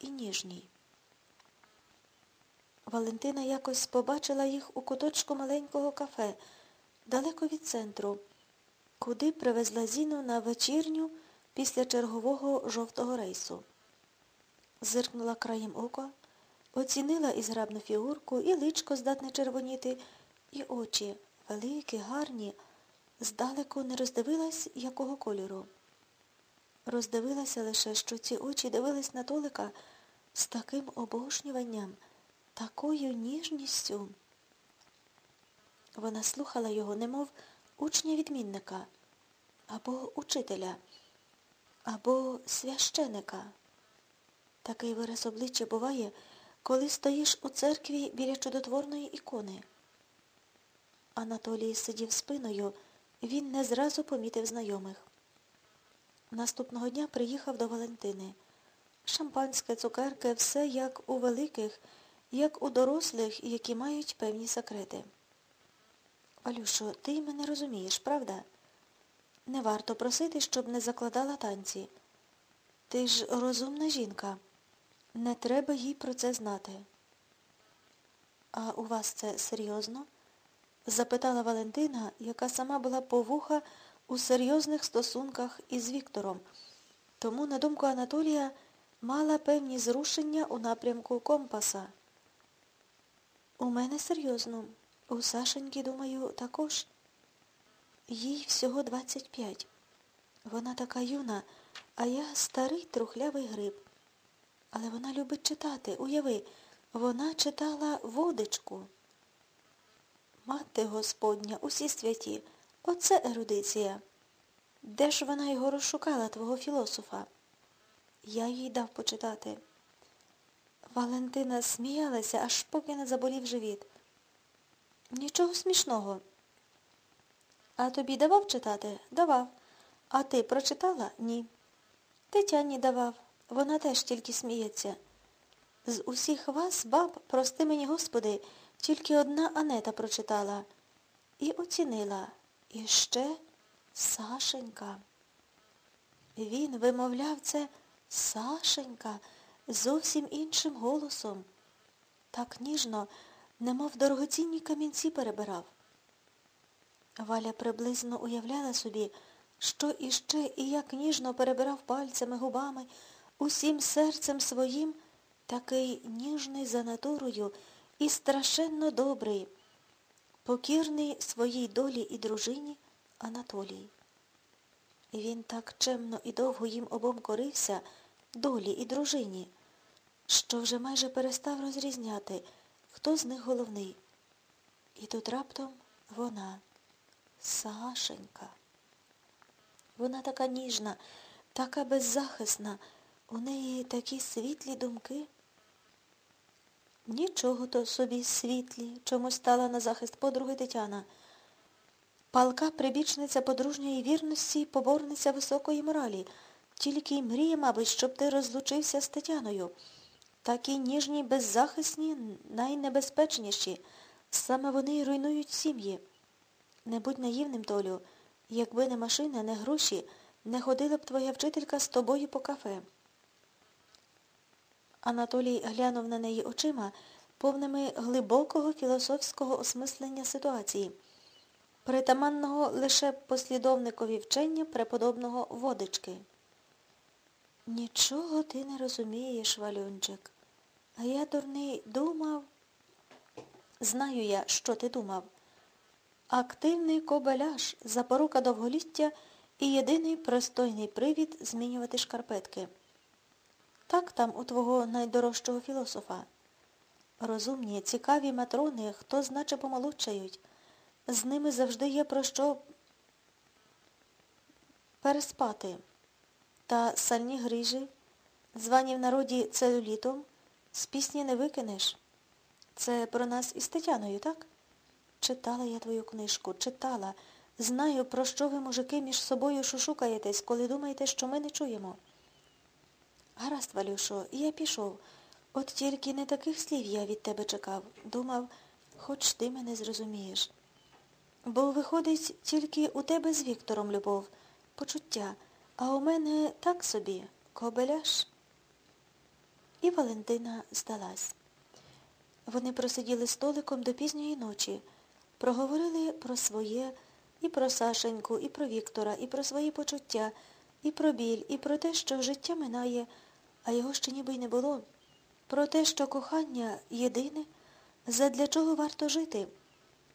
і ніжній. Валентина якось побачила їх у куточку маленького кафе, далеко від центру, куди привезла Зіну на вечірню після чергового жовтого рейсу. Зиркнула краєм ока, оцінила і зграбну фігурку, і личко здатне червоніти, і очі великі, гарні, здалеку не роздивилась, якого кольору. Роздивилася лише, що ці очі дивились на Толика з таким обожнюванням, такою ніжністю. Вона слухала його, немов учня відмінника, або учителя, або священика. Такий вираз обличчя буває, коли стоїш у церкві біля чудотворної ікони. Анатолій сидів спиною, він не зразу помітив знайомих. Наступного дня приїхав до Валентини. Шампанське, цукерки, все як у великих, як у дорослих, які мають певні секрети. Валюшо, ти мене розумієш, правда? Не варто просити, щоб не закладала танці. Ти ж розумна жінка. Не треба їй про це знати. А у вас це серйозно? запитала Валентина, яка сама була повуха у серйозних стосунках із Віктором. Тому, на думку Анатолія, мала певні зрушення у напрямку компаса. У мене серйозно. У Сашеньки, думаю, також. Їй всього 25. Вона така юна, а я старий трухлявий гриб. Але вона любить читати. Уяви, вона читала водичку. Мати Господня, усі святі, оце ерудиція. Де ж вона його розшукала, твого філософа? Я їй дав почитати. Валентина сміялася, аж поки не заболів живіт. Нічого смішного. А тобі давав читати? Давав. А ти прочитала? Ні. Тетяні давав. Вона теж тільки сміється. З усіх вас, баб, прости мені, Господи, тільки одна Анета прочитала. І оцінила. І ще Сашенька. Він вимовляв це Сашенька зовсім іншим голосом. Так ніжно, немов дорогоцінні камінці перебирав. Валя приблизно уявляла собі, що іще і як ніжно перебирав пальцями, губами, усім серцем своїм, такий ніжний за натурою і страшенно добрий, покірний своїй долі і дружині Анатолій. Він так чемно і довго їм обом корився, долі і дружині, що вже майже перестав розрізняти, хто з них головний. І тут раптом вона, Сашенька. Вона така ніжна, така беззахисна, у неї такі світлі думки. Нічого то собі світлі, чомусь стала на захист подруги Тетяна. Палка прибічниця подружньої вірності, поборниця високої моралі. Тільки й мріє, мабуть, щоб ти розлучився з Тетяною. Такі ніжні, беззахисні, найнебезпечніші. Саме вони й руйнують сім'ї. Не будь наївним, Толю, якби не машина, не гроші, не ходила б твоя вчителька з тобою по кафе. Анатолій глянув на неї очима, повними глибокого філософського осмислення ситуації, притаманного лише послідовникові вчення преподобного водички. Нічого ти не розумієш, Валюнчик. А я, дурний, думав. Знаю я, що ти думав. Активний кобеляш, запорука довголіття і єдиний простойний привід змінювати шкарпетки. Так там у твого найдорожчого філософа. Розумні, цікаві матрони, хто значе помолодшають. З ними завжди є про що переспати. Та сальні грижі, звані в народі целюлітом, з пісні не викинеш. Це про нас із Тетяною, так? Читала я твою книжку, читала. Знаю, про що ви, мужики, між собою шушукаєтесь, коли думаєте, що ми не чуємо. Гаразд, Валюшо, я пішов. От тільки не таких слів я від тебе чекав. Думав, хоч ти мене зрозумієш. Бо, виходить, тільки у тебе з Віктором любов, почуття, а у мене так собі, кобеляш. І Валентина здалась. Вони просиділи столиком до пізньої ночі, проговорили про своє, і про Сашеньку, і про Віктора, і про свої почуття, і про біль, і про те, що життя минає, а його ще ніби й не було, про те, що кохання єдине, задля чого варто жити,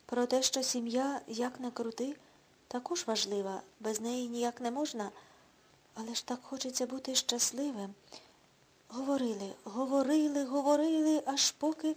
про те, що сім'я, як не крути, також важлива, без неї ніяк не можна, але ж так хочеться бути щасливим. Говорили, говорили, говорили, аж поки